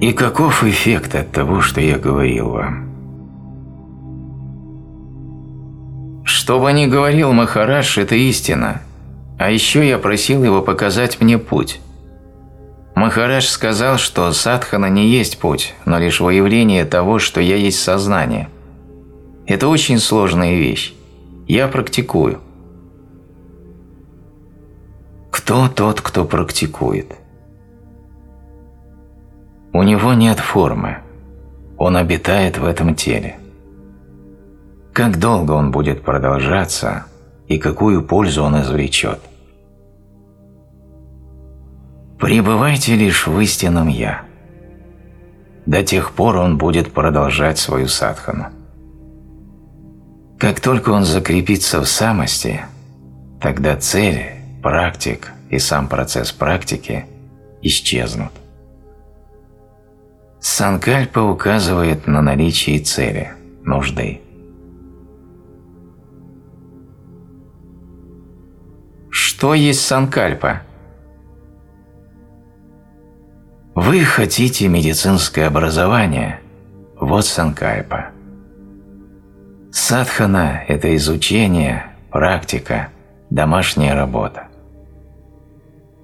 И каков эффект от того, что я говорил вам? Что бы ни говорил Махараш, это истина. А еще я просил его показать мне путь. Махараш сказал, что садхана не есть путь, но лишь выявление того, что я есть сознание. Это очень сложная вещь. Я практикую. Кто тот, кто практикует? У него нет формы. Он обитает в этом теле. Как долго он будет продолжаться и какую пользу он извлечет? Пребывайте лишь в истинном «Я». До тех пор он будет продолжать свою садхану. Как только он закрепится в самости, тогда цели, практик и сам процесс практики исчезнут. Санкальпа указывает на наличие цели, нужды. Что есть санкальпа? Вы хотите медицинское образование? Вот санкальпа. Садхана – это изучение, практика, домашняя работа.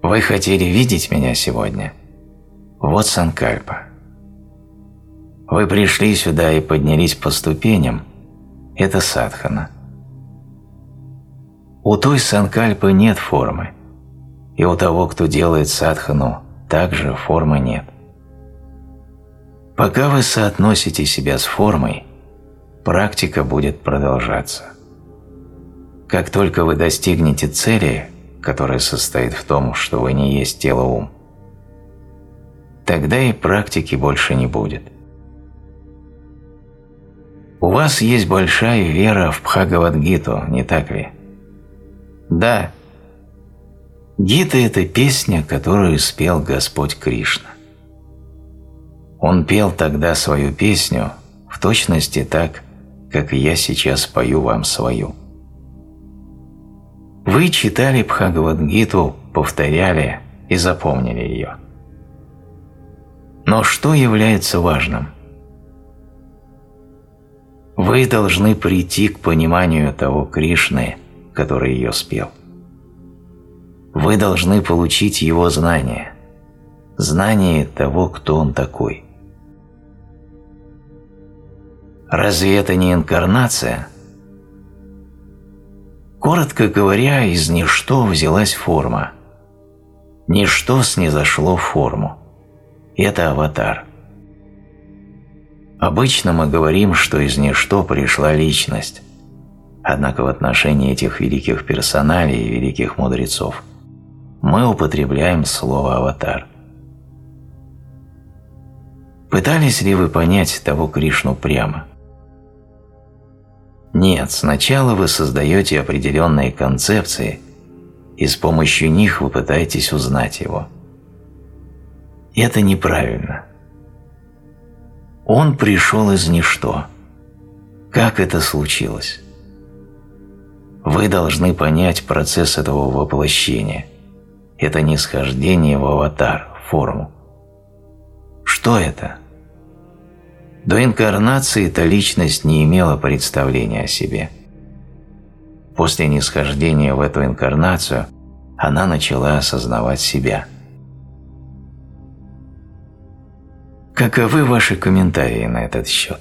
Вы хотели видеть меня сегодня? Вот санкальпа. Вы пришли сюда и поднялись по ступеням – это садхана. У той санкальпы нет формы, и у того, кто делает садхану, также формы нет. Пока вы соотносите себя с формой, практика будет продолжаться. Как только вы достигнете цели, которая состоит в том, что вы не есть тело-ум, тогда и практики больше не будет. У вас есть большая вера в Бхагавадгиту, не так ли? Да. Гита – это песня, которую спел Господь Кришна. Он пел тогда свою песню в точности так, как я сейчас пою вам свою. Вы читали Бхагавадгиту, повторяли и запомнили ее. Но что является важным? Вы должны прийти к пониманию того Кришны, который ее спел. Вы должны получить его знание, знание того, кто он такой. Разве это не инкарнация? Коротко говоря, из ничто взялась форма. Ничто снизошло в форму. Это аватар. Обычно мы говорим, что из ничто пришла личность. Однако в отношении этих великих персоналей и великих мудрецов мы употребляем слово «аватар». Пытались ли вы понять того Кришну прямо? Нет, сначала вы создаете определенные концепции, и с помощью них вы пытаетесь узнать его. Это неправильно. Он пришел из ничто. Как это случилось? Вы должны понять процесс этого воплощения. Это нисхождение в аватар, форму. Что это? До инкарнации эта личность не имела представления о себе. После нисхождения в эту инкарнацию она начала осознавать себя. Каковы ваши комментарии на этот счет?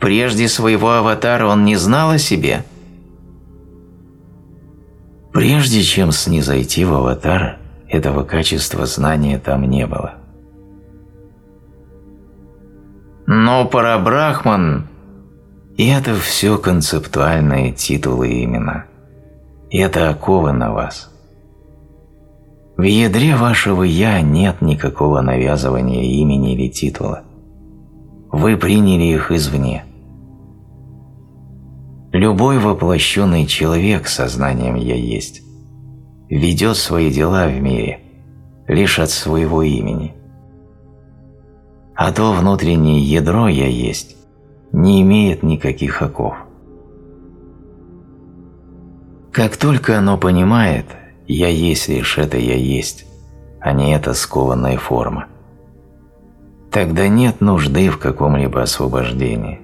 Прежде своего аватара он не знал о себе? Прежде чем снизойти в аватар, этого качества знания там не было. Но Парабрахман – это все концептуальные титулы и имена. Это оковы на вас. В ядре вашего «я» нет никакого навязывания имени или титула. Вы приняли их извне – Любой воплощенный человек сознанием «я есть» ведет свои дела в мире лишь от своего имени. А то внутреннее ядро «я есть» не имеет никаких оков. Как только оно понимает, «я есть лишь это я есть», а не эта скованная форма. Тогда нет нужды в каком-либо освобождении.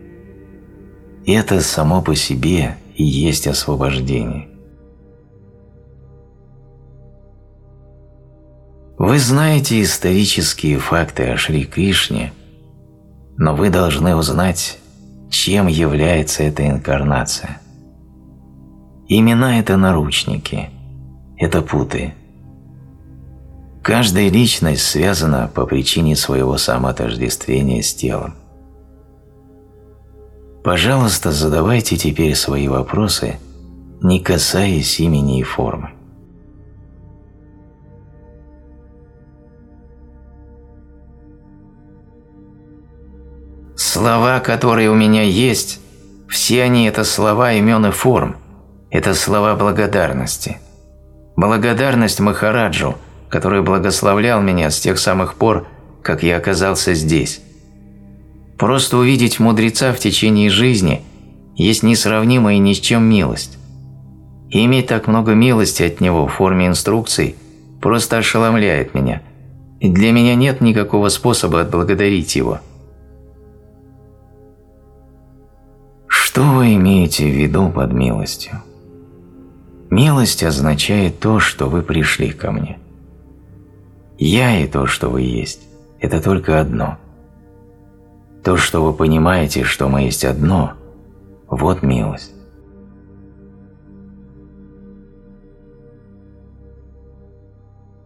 Это само по себе и есть освобождение. Вы знаете исторические факты о Шри Кришне, но вы должны узнать, чем является эта инкарнация. Имена – это наручники, это путы. Каждая личность связана по причине своего самоотождествления с телом. Пожалуйста, задавайте теперь свои вопросы, не касаясь имени и формы. Слова, которые у меня есть, все они – это слова имен и форм, это слова благодарности. Благодарность Махараджу, который благословлял меня с тех самых пор, как я оказался здесь. Просто увидеть мудреца в течение жизни есть несравнимая ни с чем милость. И иметь так много милости от него в форме инструкций просто ошеломляет меня, и для меня нет никакого способа отблагодарить его – Что вы имеете в виду под милостью? Милость означает то, что вы пришли ко мне. Я и то, что вы есть, это только одно. То, что вы понимаете, что мы есть одно, вот милость.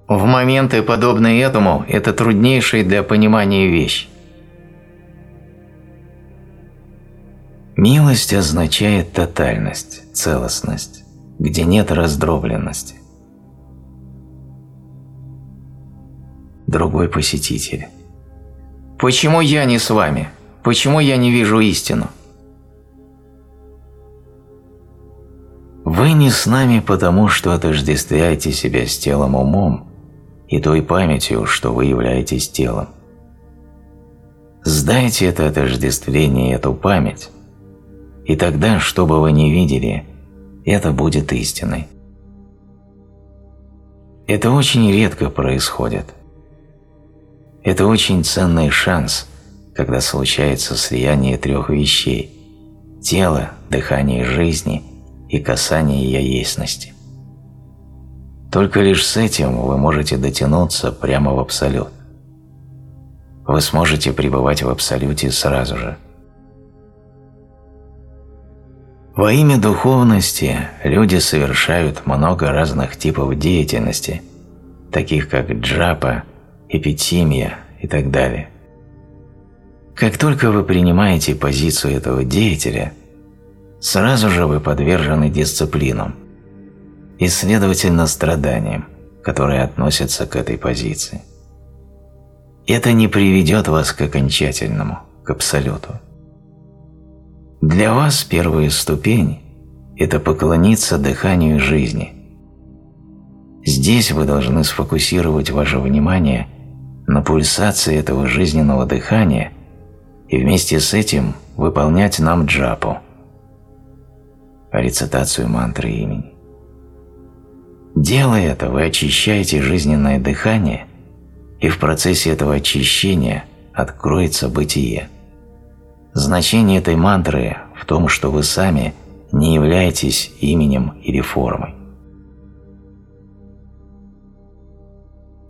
В моменты, подобные этому, это труднейшая для понимания вещь. Милость означает тотальность, целостность, где нет раздробленности. Другой посетитель. Почему я не с вами? Почему я не вижу истину? Вы не с нами потому, что отождествляете себя с телом умом и той памятью, что вы являетесь телом. Сдайте это отождествление и эту память, и тогда, что бы вы ни видели, это будет истиной. Это очень редко происходит. Это очень ценный шанс, когда случается слияние трех вещей – тела, дыхание жизни и касание яесности. Только лишь с этим вы можете дотянуться прямо в Абсолют. Вы сможете пребывать в Абсолюте сразу же – во имя духовности люди совершают много разных типов деятельности, таких как джапа, эпитимия и так далее. Как только вы принимаете позицию этого деятеля, сразу же вы подвержены дисциплинам и, следовательно, страданиям, которые относятся к этой позиции. Это не приведет вас к окончательному, к абсолюту. Для вас первая ступень – это поклониться дыханию жизни. Здесь вы должны сфокусировать ваше внимание на пульсации этого жизненного дыхания и вместе с этим выполнять нам джапу – рецитацию мантры имени. Делая это, вы очищаете жизненное дыхание, и в процессе этого очищения откроется бытие – Значение этой мантры в том, что вы сами не являетесь именем или формой.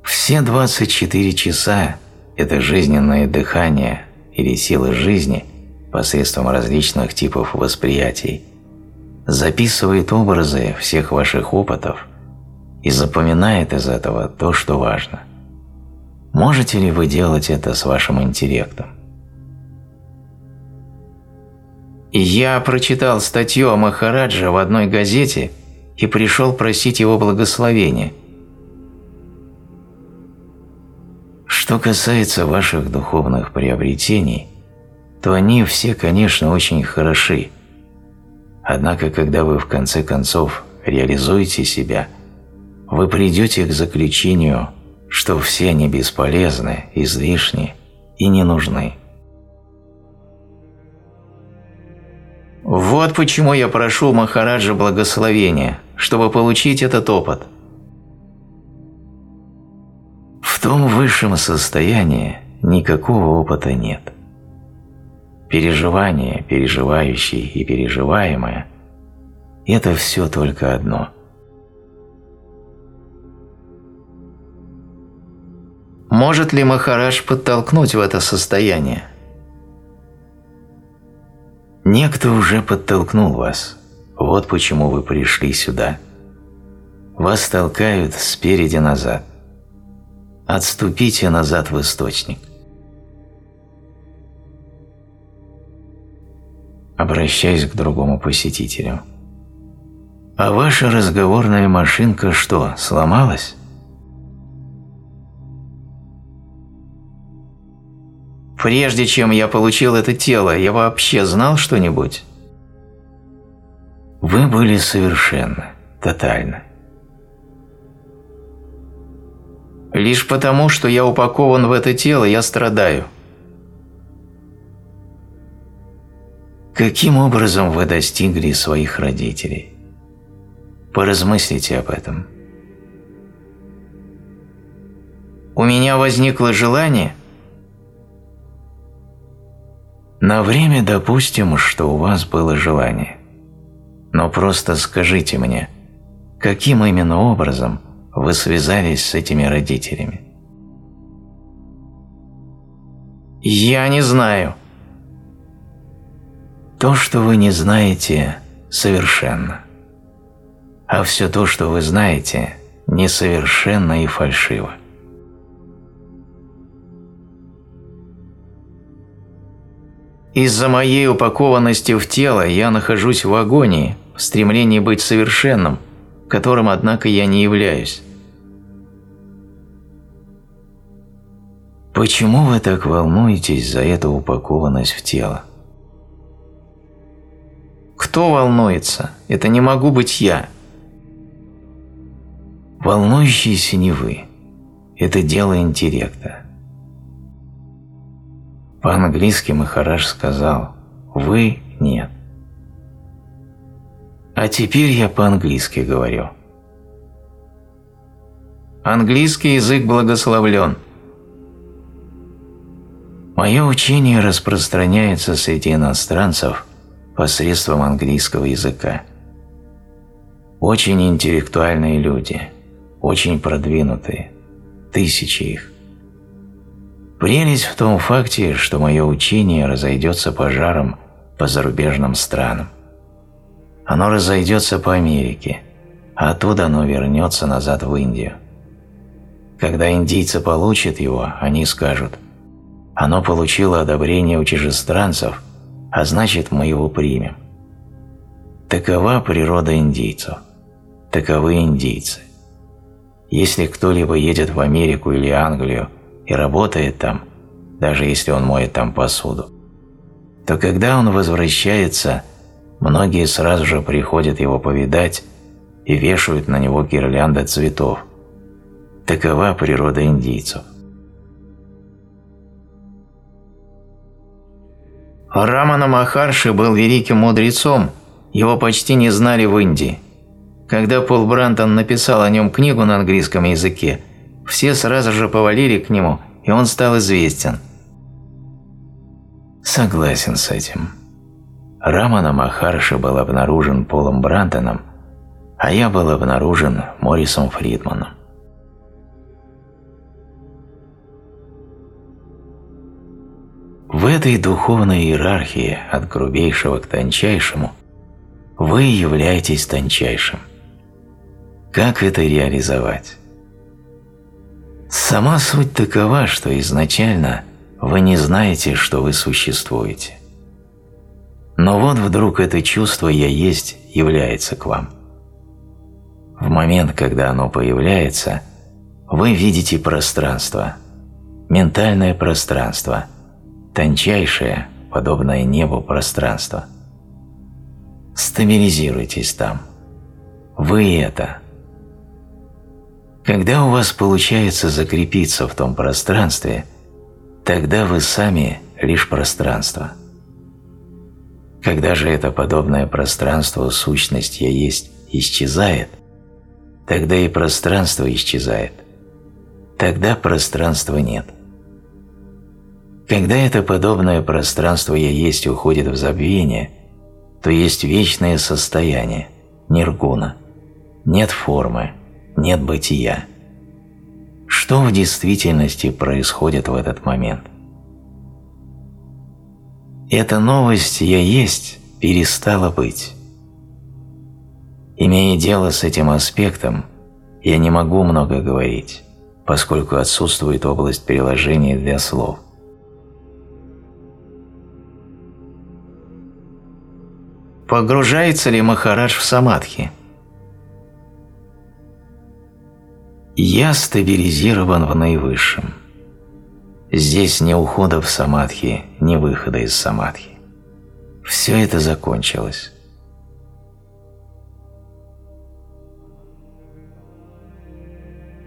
Все 24 часа – это жизненное дыхание или сила жизни посредством различных типов восприятий, записывает образы всех ваших опытов и запоминает из этого то, что важно. Можете ли вы делать это с вашим интеллектом? Я прочитал статью о Махараджа в одной газете и пришел просить его благословения. Что касается ваших духовных приобретений, то они все, конечно, очень хороши. Однако, когда вы в конце концов реализуете себя, вы придете к заключению, что все они бесполезны, излишни и не нужны. Вот почему я прошу Махараджа благословения, чтобы получить этот опыт. том высшем состоянии никакого опыта нет. Переживание, переживающий и переживаемое – это все только одно. Может ли Махараш подтолкнуть в это состояние? Некто уже подтолкнул вас. Вот почему вы пришли сюда. Вас толкают спереди назад. Отступите назад в источник. Обращаясь к другому посетителю. «А ваша разговорная машинка что, сломалась?» Прежде чем я получил это тело, я вообще знал что-нибудь? Вы были совершенны, тотально. Лишь потому, что я упакован в это тело, я страдаю. Каким образом вы достигли своих родителей? Поразмыслите об этом. У меня возникло желание – На время допустим, что у вас было желание. Но просто скажите мне, каким именно образом вы связались с этими родителями? Я не знаю. То, что вы не знаете, совершенно. А все то, что вы знаете, несовершенно и фальшиво. Из-за моей упакованности в тело я нахожусь в агонии, в стремлении быть совершенным, которым, однако, я не являюсь. Почему вы так волнуетесь за эту упакованность в тело? Кто волнуется? Это не могу быть я. Волнующийся не вы. Это дело интеллекта. По-английски Махараш сказал «Вы – нет». А теперь я по-английски говорю. Английский язык благословлен. Мое учение распространяется среди иностранцев посредством английского языка. Очень интеллектуальные люди, очень продвинутые, тысячи их. Прелесть в том факте, что мое учение разойдется пожаром по зарубежным странам. Оно разойдется по Америке, а оттуда оно вернется назад в Индию. Когда индийцы получат его, они скажут «Оно получило одобрение у чужестранцев, а значит мы его примем». Такова природа индийцев. Таковы индийцы. Если кто-либо едет в Америку или Англию и работает там, даже если он моет там посуду, то когда он возвращается, многие сразу же приходят его повидать и вешают на него гирлянды цветов. Такова природа индийцев. Рамана Махарши был великим мудрецом, его почти не знали в Индии. Когда Пол Брантон написал о нем книгу на английском языке – все сразу же повалили к нему, и он стал известен. Согласен с этим. Рамана Махарши был обнаружен Полом Брантоном, а я был обнаружен Моррисом Фридманом. В этой духовной иерархии от грубейшего к тончайшему вы являетесь тончайшим. Как это реализовать? Сама суть такова, что изначально вы не знаете, что вы существуете. Но вот вдруг это чувство «я есть» является к вам. В момент, когда оно появляется, вы видите пространство, ментальное пространство, тончайшее, подобное небу пространство. Стабилизируйтесь там. Вы это – когда у вас получается закрепиться в том пространстве, тогда вы сами лишь пространство. Когда же это подобное пространство, сущность «я есть» исчезает, тогда и пространство исчезает. тогда пространства нет. Когда это подобное пространство «я есть» уходит в забвение, то есть вечное состояние, ниргуна. Нет формы, нет бытия. Что в действительности происходит в этот момент? Эта новость «я есть» перестала быть. Имея дело с этим аспектом, я не могу много говорить, поскольку отсутствует область приложения для слов. Погружается ли Махарадж в самадхи? Я стабилизирован в наивысшем. Здесь ни ухода в самадхи, ни выхода из самадхи. Все это закончилось.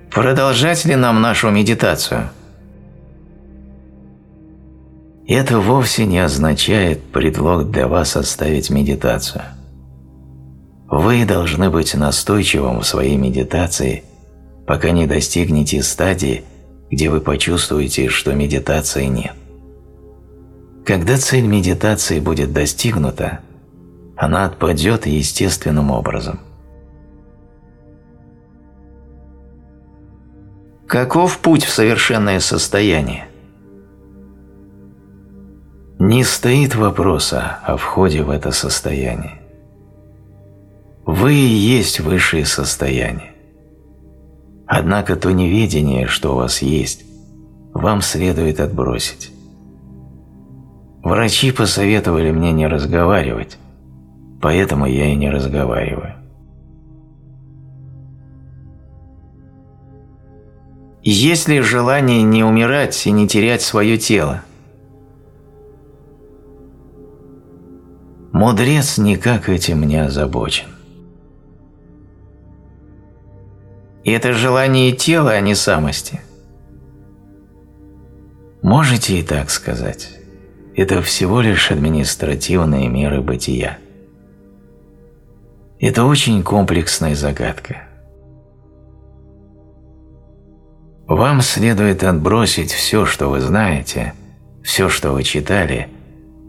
Продолжать ли нам нашу медитацию? Это вовсе не означает предлог для вас оставить медитацию. Вы должны быть настойчивым в своей медитации, пока не достигнете стадии, где вы почувствуете, что медитации нет. Когда цель медитации будет достигнута, она отпадет естественным образом. Каков путь в совершенное состояние? Не стоит вопроса о входе в это состояние. Вы и есть высшее состояние. Однако то неведение, что у вас есть, вам следует отбросить. Врачи посоветовали мне не разговаривать, поэтому я и не разговариваю. Есть ли желание не умирать и не терять свое тело? Мудрец никак этим не озабочен. И это желание тела, а не самости. Можете и так сказать. Это всего лишь административные меры бытия. Это очень комплексная загадка. Вам следует отбросить все, что вы знаете, все, что вы читали –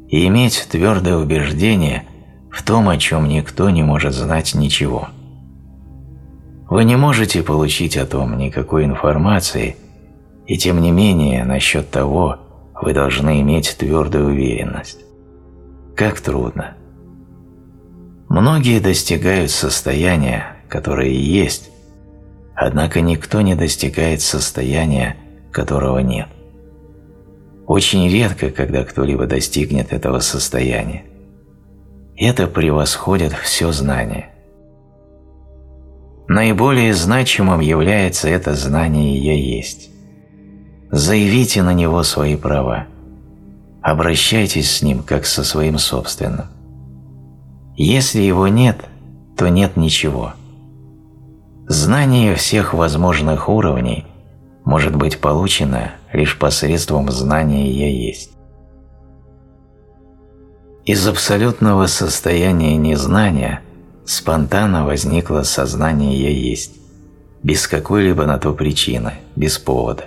и иметь твердое убеждение в том, о чем никто не может знать ничего. Вы не можете получить о том никакой информации, и тем не менее насчет того вы должны иметь твердую уверенность. Как трудно. Многие достигают состояния, которое есть, однако никто не достигает состояния, которого нет. Очень редко, когда кто-либо достигнет этого состояния. Это превосходит все знание. Наиболее значимым является это знание «Я есть». Заявите на него свои права. Обращайтесь с ним, как со своим собственным. Если его нет, то нет ничего. Знание всех возможных уровней может быть получено лишь посредством знания «я есть». Из абсолютного состояния незнания спонтанно возникло сознание «я есть», без какой-либо на то причины, без повода.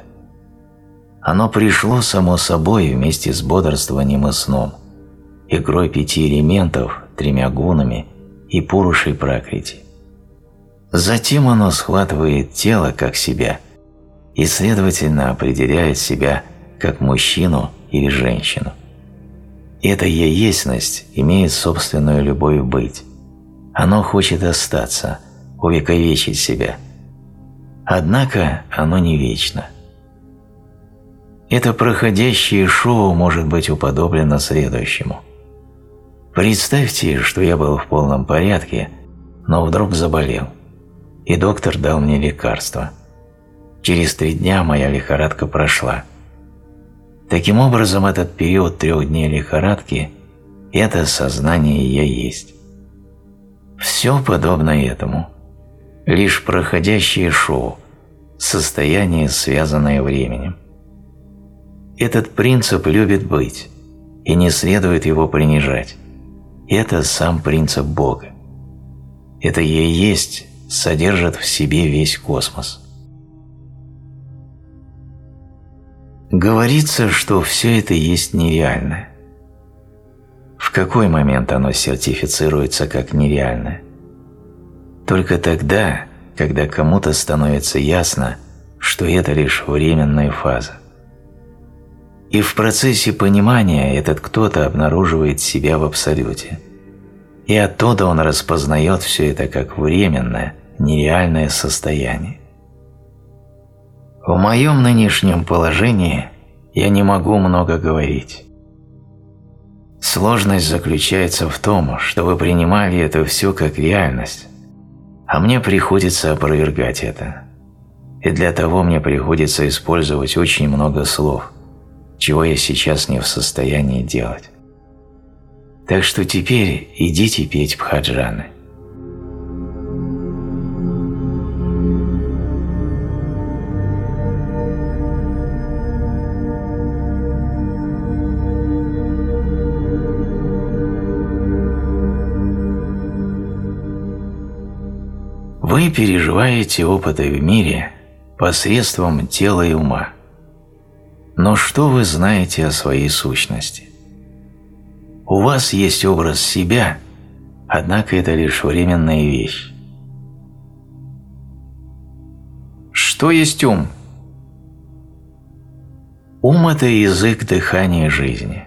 Оно пришло само собой вместе с бодрствованием и сном, игрой пяти элементов, тремя гунами и пурушей пракрити. Затем оно схватывает тело как себя – и, следовательно, определяет себя как мужчину или женщину. Эта яесность имеет собственную любовь быть. Оно хочет остаться, увековечить себя. Однако оно не вечно. Это проходящее шоу может быть уподоблено следующему. Представьте, что я был в полном порядке, но вдруг заболел, и доктор дал мне лекарство – Через три дня моя лихорадка прошла. Таким образом, этот период трех дней лихорадки – это сознание «я есть». Все подобно этому. Лишь проходящее шоу, состояние, связанное временем. Этот принцип любит быть, и не следует его принижать. Это сам принцип Бога. Это «я есть» содержит в себе весь космос. Говорится, что все это есть нереальное. В какой момент оно сертифицируется как нереальное? Только тогда, когда кому-то становится ясно, что это лишь временная фаза. И в процессе понимания этот кто-то обнаруживает себя в Абсолюте. И оттуда он распознает все это как временное, нереальное состояние. В моем нынешнем положении я не могу много говорить. Сложность заключается в том, что вы принимали это все как реальность, а мне приходится опровергать это. И для того мне приходится использовать очень много слов, чего я сейчас не в состоянии делать. Так что теперь идите петь бхаджаны. Вы переживаете опыты в мире посредством тела и ума. Но что вы знаете о своей сущности? У вас есть образ себя, однако это лишь временная вещь. Что есть ум? Ум – это язык дыхания жизни.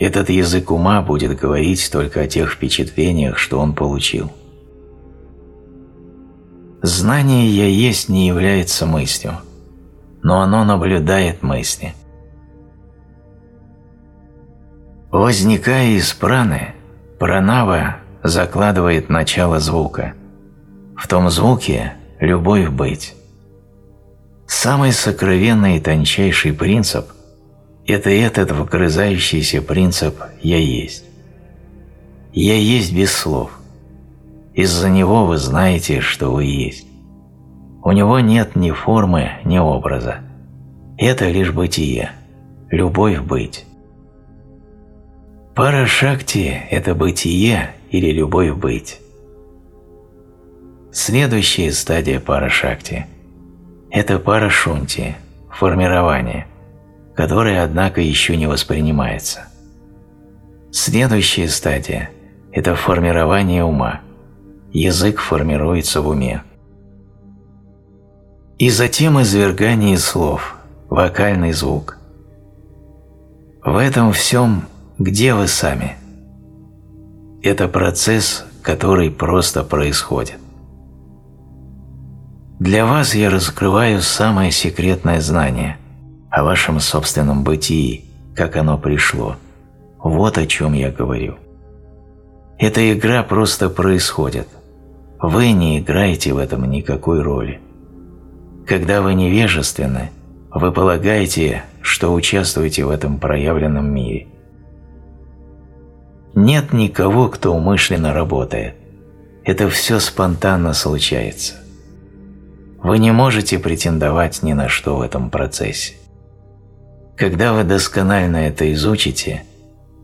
Этот язык ума будет говорить только о тех впечатлениях, что он получил. Знание «я есть» не является мыслью, но оно наблюдает мысли. Возникая из праны, пранава закладывает начало звука. В том звуке – любовь быть. Самый сокровенный и тончайший принцип – это этот вгрызающийся принцип «я есть». «Я есть» без слов. Из-за него вы знаете, что вы есть. У него нет ни формы, ни образа. Это лишь бытие, любовь быть. Пара шакти – это бытие или любовь быть. Следующая стадия пара шакти – это пара шунти, формирование, которое, однако, еще не воспринимается. Следующая стадия – это формирование ума – язык формируется в уме. И затем извергание слов, вокальный звук. В этом всем где вы сами? Это процесс, который просто происходит. Для вас я раскрываю самое секретное знание о вашем собственном бытии, как оно пришло. Вот о чем я говорю. Эта игра просто происходит. Вы не играете в этом никакой роли. Когда вы невежественны, вы полагаете, что участвуете в этом проявленном мире. Нет никого, кто умышленно работает. Это все спонтанно случается. Вы не можете претендовать ни на что в этом процессе. Когда вы досконально это изучите,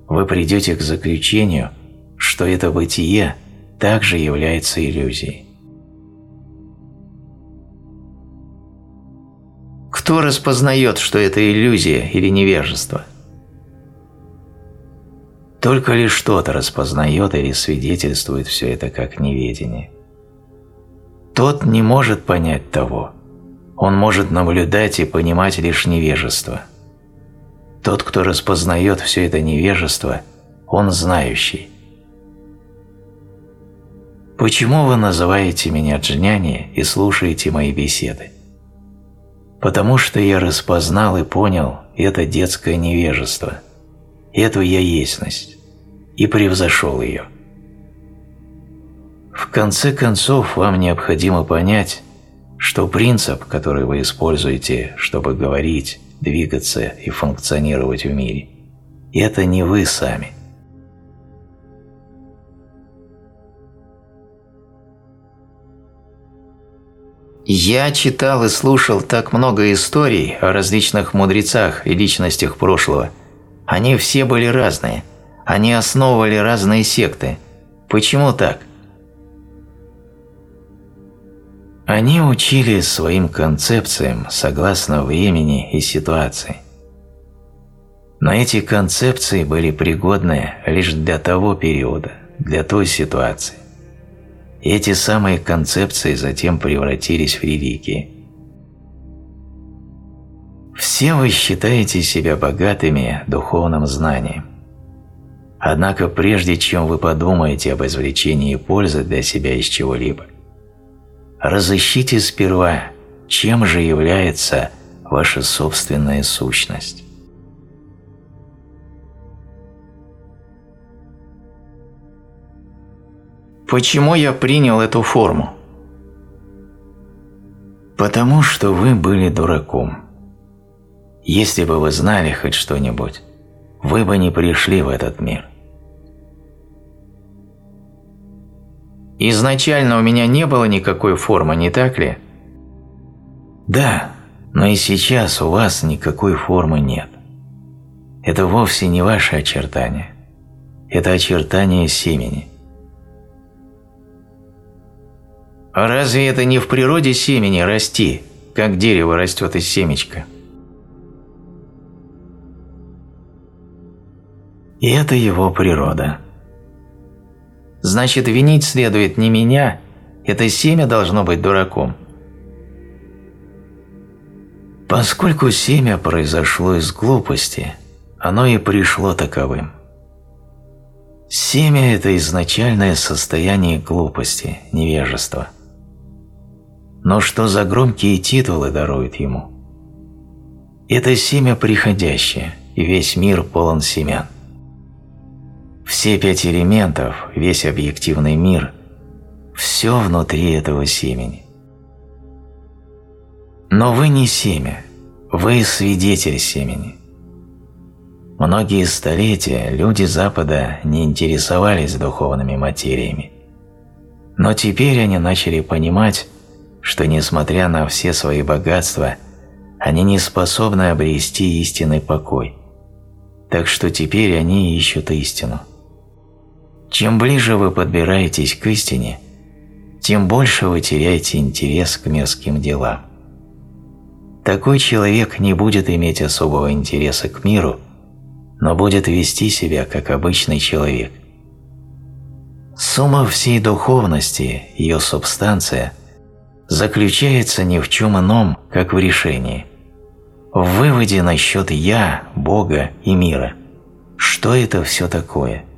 вы придете к заключению, что это бытие – также является иллюзией. Кто распознает, что это иллюзия или невежество? Только лишь что-то распознает или свидетельствует все это как неведение. Тот не может понять того. Он может наблюдать и понимать лишь невежество. Тот, кто распознает все это невежество, он знающий. Почему вы называете меня Джняни и слушаете мои беседы? Потому что я распознал и понял это детское невежество, эту я ясность, и превзошел ее. В конце концов, вам необходимо понять, что принцип, который вы используете, чтобы говорить, двигаться и функционировать в мире, это не вы сами – Я читал и слушал так много историй о различных мудрецах и личностях прошлого. Они все были разные. Они основывали разные секты. Почему так? Они учили своим концепциям согласно времени и ситуации. Но эти концепции были пригодны лишь для того периода, для той ситуации. Эти самые концепции затем превратились в религии. Все вы считаете себя богатыми духовным знанием. Однако прежде чем вы подумаете об извлечении пользы для себя из чего-либо, разыщите сперва, чем же является ваша собственная сущность. Почему я принял эту форму? Потому что вы были дураком. Если бы вы знали хоть что-нибудь, вы бы не пришли в этот мир. Изначально у меня не было никакой формы, не так ли? Да, но и сейчас у вас никакой формы нет. Это вовсе не ваши очертания. Это очертания семени. А разве это не в природе семени расти, как дерево растет из семечка? И это его природа. Значит, винить следует не меня, это семя должно быть дураком. Поскольку семя произошло из глупости, оно и пришло таковым. Семя – это изначальное состояние глупости, невежества. Но что за громкие титулы даруют ему? Это семя приходящее, и весь мир полон семян. Все пять элементов, весь объективный мир – все внутри этого семени. Но вы не семя, вы свидетель семени. Многие столетия люди Запада не интересовались духовными материями. Но теперь они начали понимать, что несмотря на все свои богатства, они не способны обрести истинный покой. Так что теперь они ищут истину. Чем ближе вы подбираетесь к истине, тем больше вы теряете интерес к мирским делам. Такой человек не будет иметь особого интереса к миру, но будет вести себя как обычный человек. Сумма всей духовности, ее субстанция, заключается ни в чем ином, как в решении. В выводе насчет «я», Бога и мира. Что это все такое –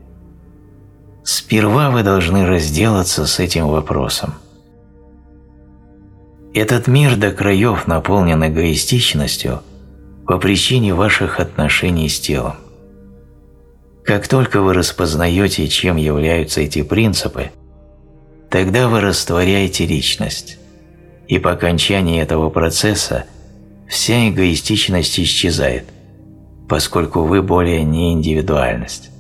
Сперва вы должны разделаться с этим вопросом. Этот мир до краев наполнен эгоистичностью по причине ваших отношений с телом. Как только вы распознаете, чем являются эти принципы, тогда вы растворяете личность, и по окончании этого процесса вся эгоистичность исчезает, поскольку вы более не индивидуальность.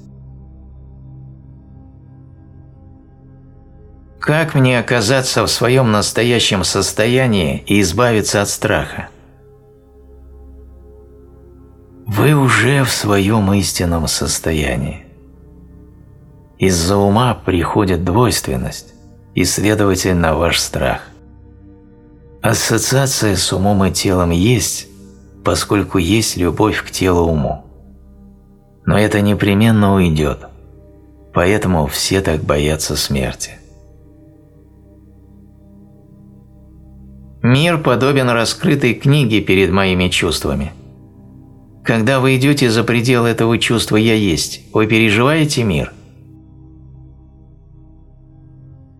Как мне оказаться в своем настоящем состоянии и избавиться от страха? Вы уже в своем истинном состоянии. Из-за ума приходит двойственность и, следовательно, ваш страх. Ассоциация с умом и телом есть, поскольку есть любовь к телу-уму. Но это непременно уйдет, поэтому все так боятся смерти. Мир подобен раскрытой книге перед моими чувствами. Когда вы идете за пределы этого чувства «я есть», вы переживаете мир?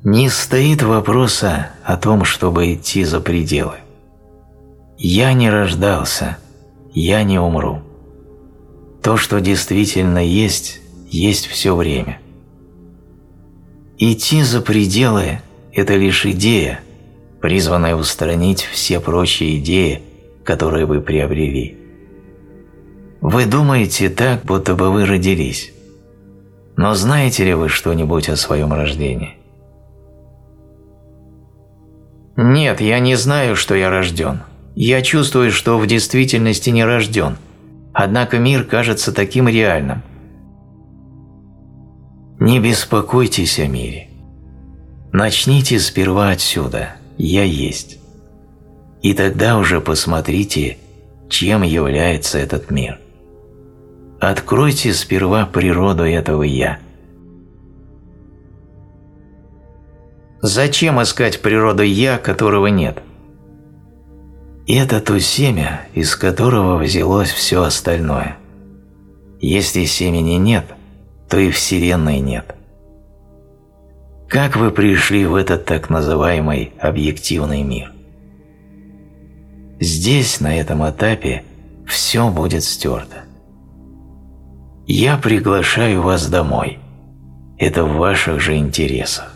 Не стоит вопроса о том, чтобы идти за пределы. Я не рождался, я не умру. То, что действительно есть, есть все время. Идти за пределы – это лишь идея, призванная устранить все прочие идеи, которые вы приобрели. Вы думаете так, будто бы вы родились. Но знаете ли вы что-нибудь о своем рождении? Нет, я не знаю, что я рожден. Я чувствую, что в действительности не рожден. Однако мир кажется таким реальным. Не беспокойтесь о мире. Начните сперва отсюда – «Я есть». И тогда уже посмотрите, чем является этот мир. Откройте сперва природу этого «я». Зачем искать природу «я», которого нет? Это то семя, из которого взялось все остальное. Если семени нет, то и Вселенной нет. Как вы пришли в этот так называемый объективный мир? Здесь, на этом этапе, все будет стерто. Я приглашаю вас домой. Это в ваших же интересах.